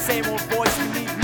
same old voice we need